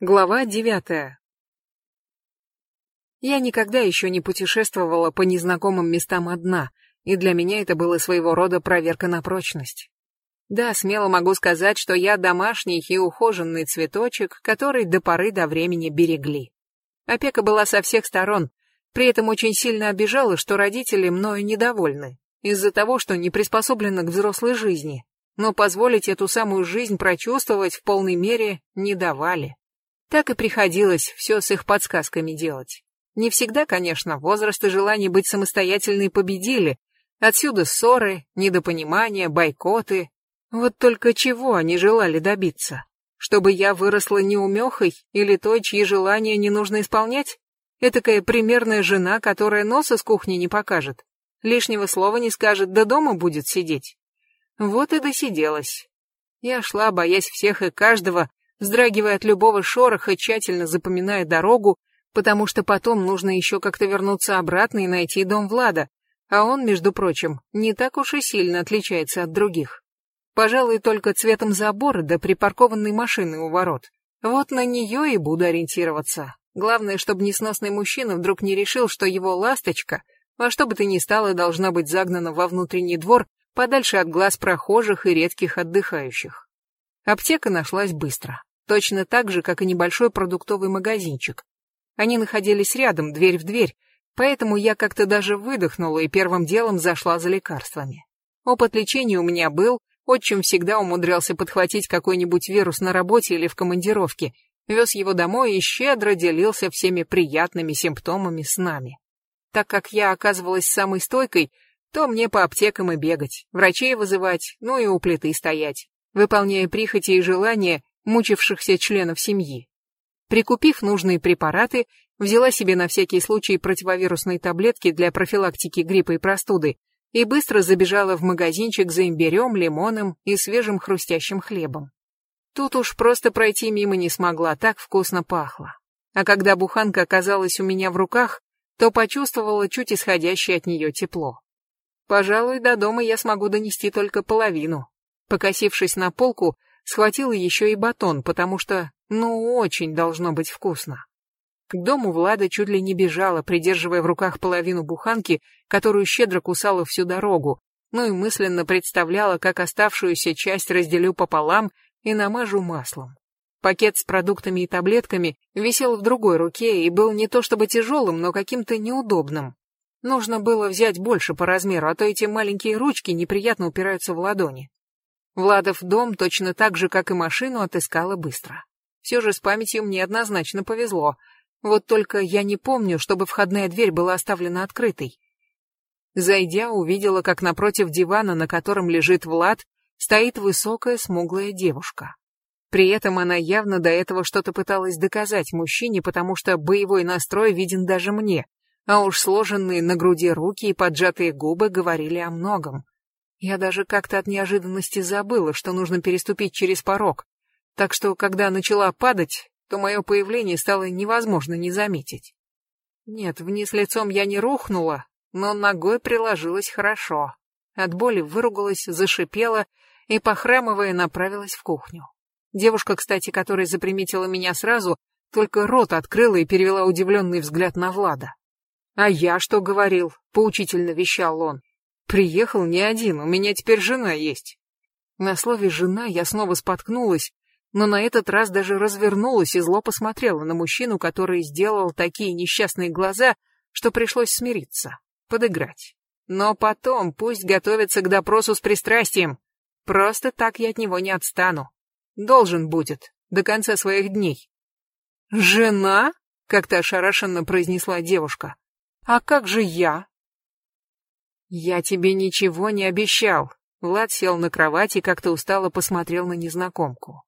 Глава девятая. Я никогда еще не путешествовала по незнакомым местам одна, и для меня это было своего рода проверка на прочность. Да, смело могу сказать, что я домашний и ухоженный цветочек, который до поры до времени берегли. Опека была со всех сторон, при этом очень сильно обижала, что родители мною недовольны, из-за того, что не приспособлены к взрослой жизни, но позволить эту самую жизнь прочувствовать в полной мере не давали. Так и приходилось все с их подсказками делать. Не всегда, конечно, возраст и желание быть самостоятельной победили. Отсюда ссоры, недопонимания, бойкоты. Вот только чего они желали добиться? Чтобы я выросла неумехой или той, чьи желания не нужно исполнять? Этакая примерная жена, которая носа с кухни не покажет, лишнего слова не скажет, да дома будет сидеть. Вот и досиделась. Я шла, боясь всех и каждого, вздрагивая от любого шороха, тщательно запоминая дорогу, потому что потом нужно еще как-то вернуться обратно и найти дом Влада, а он, между прочим, не так уж и сильно отличается от других. Пожалуй, только цветом забора да припаркованной машины у ворот. Вот на нее и буду ориентироваться. Главное, чтобы несносный мужчина вдруг не решил, что его ласточка, во что бы то ни стало, должна быть загнана во внутренний двор, подальше от глаз прохожих и редких отдыхающих. Аптека нашлась быстро точно так же, как и небольшой продуктовый магазинчик. Они находились рядом, дверь в дверь, поэтому я как-то даже выдохнула и первым делом зашла за лекарствами. Опыт лечения у меня был, отчим всегда умудрялся подхватить какой-нибудь вирус на работе или в командировке, вез его домой и щедро делился всеми приятными симптомами с нами. Так как я оказывалась самой стойкой, то мне по аптекам и бегать, врачей вызывать, ну и у плиты стоять, выполняя прихоти и желания, мучившихся членов семьи. Прикупив нужные препараты, взяла себе на всякий случай противовирусные таблетки для профилактики гриппа и простуды и быстро забежала в магазинчик за имбирем, лимоном и свежим хрустящим хлебом. Тут уж просто пройти мимо не смогла, так вкусно пахло. А когда буханка оказалась у меня в руках, то почувствовала чуть исходящее от нее тепло. Пожалуй, до дома я смогу донести только половину. Покосившись на полку, Схватила еще и батон, потому что, ну, очень должно быть вкусно. К дому Влада чуть ли не бежала, придерживая в руках половину буханки, которую щедро кусала всю дорогу, ну и мысленно представляла, как оставшуюся часть разделю пополам и намажу маслом. Пакет с продуктами и таблетками висел в другой руке и был не то чтобы тяжелым, но каким-то неудобным. Нужно было взять больше по размеру, а то эти маленькие ручки неприятно упираются в ладони. Владов дом точно так же, как и машину, отыскала быстро. Все же с памятью мне однозначно повезло. Вот только я не помню, чтобы входная дверь была оставлена открытой. Зайдя, увидела, как напротив дивана, на котором лежит Влад, стоит высокая смуглая девушка. При этом она явно до этого что-то пыталась доказать мужчине, потому что боевой настрой виден даже мне, а уж сложенные на груди руки и поджатые губы говорили о многом. Я даже как-то от неожиданности забыла, что нужно переступить через порог, так что, когда начала падать, то мое появление стало невозможно не заметить. Нет, вниз лицом я не рухнула, но ногой приложилась хорошо. От боли выругалась, зашипела и, похрамывая, направилась в кухню. Девушка, кстати, которая заприметила меня сразу, только рот открыла и перевела удивленный взгляд на Влада. «А я что говорил?» — поучительно вещал он. Приехал не один, у меня теперь жена есть. На слове «жена» я снова споткнулась, но на этот раз даже развернулась и зло посмотрела на мужчину, который сделал такие несчастные глаза, что пришлось смириться, подыграть. Но потом пусть готовится к допросу с пристрастием. Просто так я от него не отстану. Должен будет, до конца своих дней. «Жена?» — как-то ошарашенно произнесла девушка. «А как же я?» «Я тебе ничего не обещал». Влад сел на кровать и как-то устало посмотрел на незнакомку.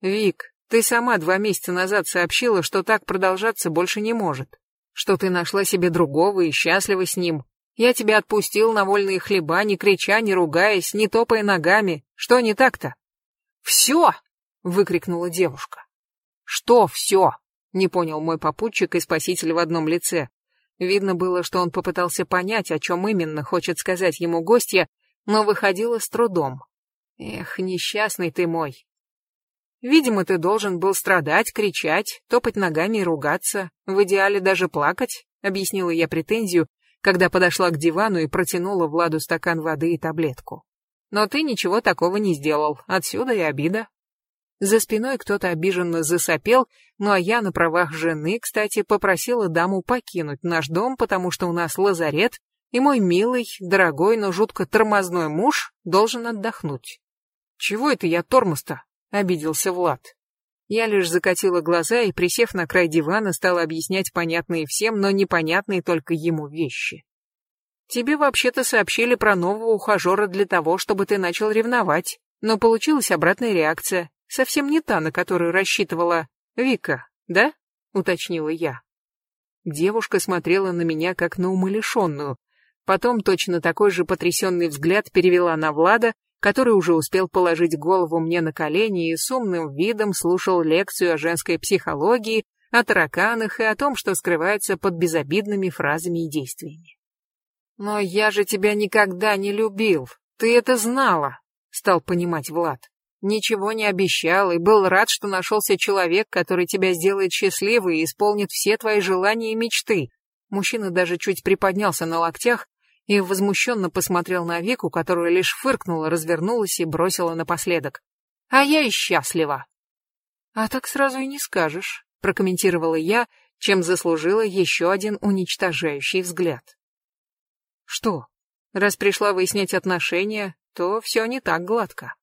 «Вик, ты сама два месяца назад сообщила, что так продолжаться больше не может. Что ты нашла себе другого и счастлива с ним. Я тебя отпустил на вольные хлеба, не крича, не ругаясь, не топая ногами. Что не так-то?» «Все!» — выкрикнула девушка. «Что все?» — не понял мой попутчик и спаситель в одном лице. Видно было, что он попытался понять, о чем именно хочет сказать ему гостья, но выходило с трудом. Эх, несчастный ты мой. Видимо, ты должен был страдать, кричать, топать ногами и ругаться, в идеале даже плакать, объяснила я претензию, когда подошла к дивану и протянула Владу стакан воды и таблетку. Но ты ничего такого не сделал, отсюда и обида. За спиной кто-то обиженно засопел, ну а я на правах жены, кстати, попросила даму покинуть наш дом, потому что у нас лазарет, и мой милый, дорогой, но жутко тормозной муж должен отдохнуть. Чего это я тормоз-то? — обиделся Влад. Я лишь закатила глаза и, присев на край дивана, стала объяснять понятные всем, но непонятные только ему вещи. Тебе вообще-то сообщили про нового ухажера для того, чтобы ты начал ревновать, но получилась обратная реакция, совсем не та, на которую рассчитывала Вика, да? — уточнила я. Девушка смотрела на меня как на умалишенную, потом точно такой же потрясенный взгляд перевела на Влада, который уже успел положить голову мне на колени и с умным видом слушал лекцию о женской психологии, о тараканах и о том, что скрывается под безобидными фразами и действиями. «Но я же тебя никогда не любил, ты это знала», — стал понимать Влад. «Ничего не обещал и был рад, что нашелся человек, который тебя сделает счастливой и исполнит все твои желания и мечты». Мужчина даже чуть приподнялся на локтях, и возмущенно посмотрел на Вику, которая лишь фыркнула, развернулась и бросила напоследок. «А я и счастлива!» «А так сразу и не скажешь», — прокомментировала я, чем заслужила еще один уничтожающий взгляд. «Что, раз пришла выяснять отношения, то все не так гладко».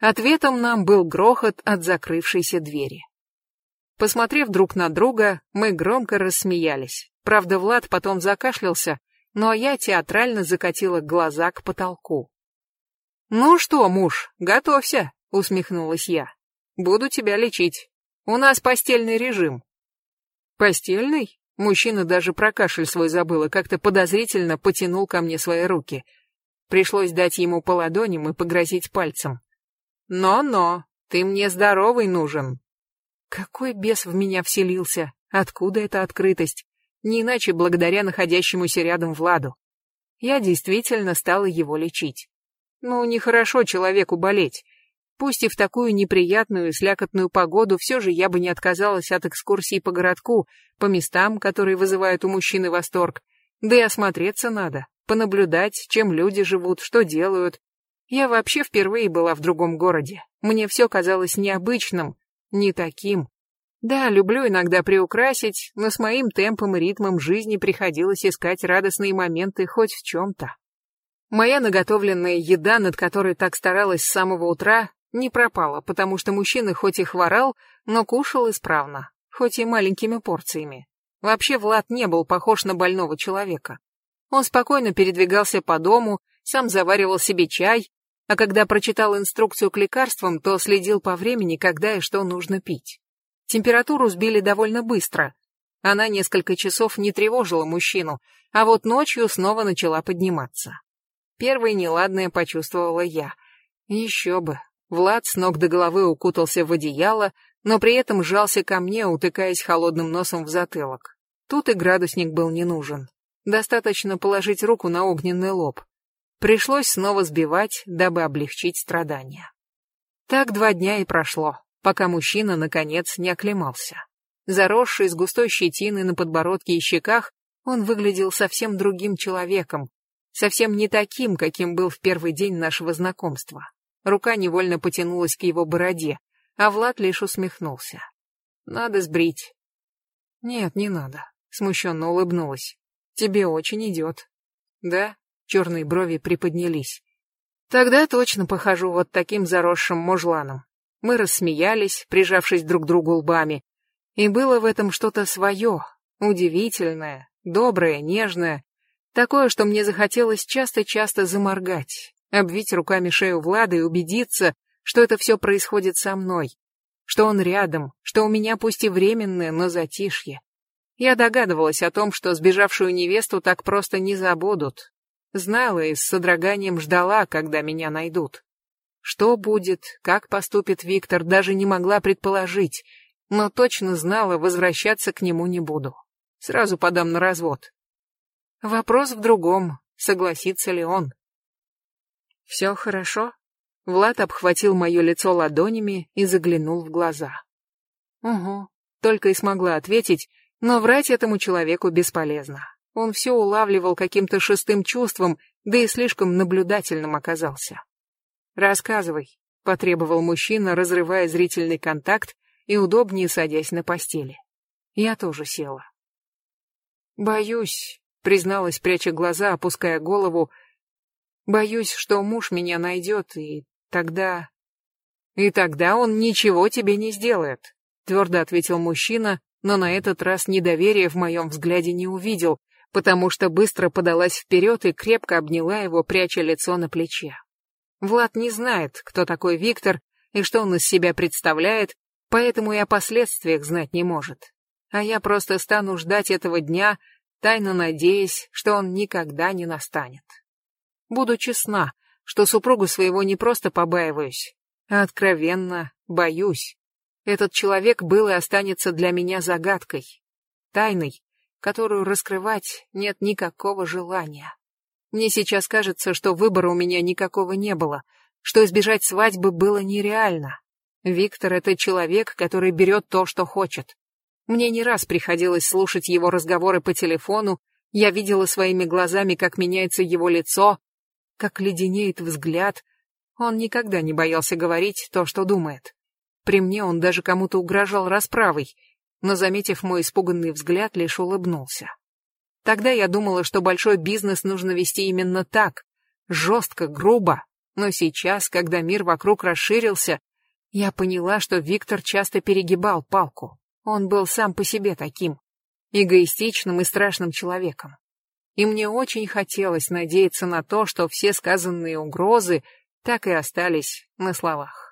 Ответом нам был грохот от закрывшейся двери. Посмотрев друг на друга, мы громко рассмеялись. Правда, Влад потом закашлялся, ну а я театрально закатила глаза к потолку. «Ну что, муж, готовься», — усмехнулась я. «Буду тебя лечить. У нас постельный режим». «Постельный?» Мужчина даже про кашель свой забыл и как-то подозрительно потянул ко мне свои руки. Пришлось дать ему по ладоням и погрозить пальцем. «Но-но, ты мне здоровый нужен». Какой бес в меня вселился? Откуда эта открытость? не иначе благодаря находящемуся рядом Владу. Я действительно стала его лечить. Ну, нехорошо человеку болеть. Пусть и в такую неприятную и слякотную погоду, все же я бы не отказалась от экскурсии по городку, по местам, которые вызывают у мужчины восторг. Да и осмотреться надо, понаблюдать, чем люди живут, что делают. Я вообще впервые была в другом городе. Мне все казалось необычным, не таким. Да, люблю иногда приукрасить, но с моим темпом и ритмом жизни приходилось искать радостные моменты хоть в чем-то. Моя наготовленная еда, над которой так старалась с самого утра, не пропала, потому что мужчина хоть и хворал, но кушал исправно, хоть и маленькими порциями. Вообще Влад не был похож на больного человека. Он спокойно передвигался по дому, сам заваривал себе чай, а когда прочитал инструкцию к лекарствам, то следил по времени, когда и что нужно пить. Температуру сбили довольно быстро. Она несколько часов не тревожила мужчину, а вот ночью снова начала подниматься. Первое неладное почувствовала я. Еще бы. Влад с ног до головы укутался в одеяло, но при этом сжался ко мне, утыкаясь холодным носом в затылок. Тут и градусник был не нужен. Достаточно положить руку на огненный лоб. Пришлось снова сбивать, дабы облегчить страдания. Так два дня и прошло пока мужчина, наконец, не оклемался. Заросший с густой щетиной на подбородке и щеках, он выглядел совсем другим человеком, совсем не таким, каким был в первый день нашего знакомства. Рука невольно потянулась к его бороде, а Влад лишь усмехнулся. «Надо сбрить». «Нет, не надо», — смущенно улыбнулась. «Тебе очень идет». «Да?» — черные брови приподнялись. «Тогда точно похожу вот таким заросшим мужланом. Мы рассмеялись, прижавшись друг к другу лбами. И было в этом что-то свое, удивительное, доброе, нежное, такое, что мне захотелось часто-часто заморгать, обвить руками шею Влада и убедиться, что это все происходит со мной, что он рядом, что у меня пусть и временное, но затишье. Я догадывалась о том, что сбежавшую невесту так просто не забудут. Знала и с содроганием ждала, когда меня найдут. Что будет, как поступит Виктор, даже не могла предположить, но точно знала, возвращаться к нему не буду. Сразу подам на развод. Вопрос в другом, согласится ли он. «Все хорошо?» Влад обхватил мое лицо ладонями и заглянул в глаза. Угу, только и смогла ответить, но врать этому человеку бесполезно. Он все улавливал каким-то шестым чувством, да и слишком наблюдательным оказался. «Рассказывай», — потребовал мужчина, разрывая зрительный контакт и удобнее садясь на постели. Я тоже села. «Боюсь», — призналась, пряча глаза, опуская голову, «боюсь, что муж меня найдет, и тогда...» «И тогда он ничего тебе не сделает», — твердо ответил мужчина, но на этот раз недоверия в моем взгляде не увидел, потому что быстро подалась вперед и крепко обняла его, пряча лицо на плече. Влад не знает, кто такой Виктор и что он из себя представляет, поэтому и о последствиях знать не может. А я просто стану ждать этого дня, тайно надеясь, что он никогда не настанет. Буду честна, что супругу своего не просто побаиваюсь, а откровенно боюсь. Этот человек был и останется для меня загадкой, тайной, которую раскрывать нет никакого желания. Мне сейчас кажется, что выбора у меня никакого не было, что избежать свадьбы было нереально. Виктор — это человек, который берет то, что хочет. Мне не раз приходилось слушать его разговоры по телефону, я видела своими глазами, как меняется его лицо, как леденеет взгляд. Он никогда не боялся говорить то, что думает. При мне он даже кому-то угрожал расправой, но, заметив мой испуганный взгляд, лишь улыбнулся. Тогда я думала, что большой бизнес нужно вести именно так, жестко, грубо. Но сейчас, когда мир вокруг расширился, я поняла, что Виктор часто перегибал палку. Он был сам по себе таким, эгоистичным и страшным человеком. И мне очень хотелось надеяться на то, что все сказанные угрозы так и остались на словах.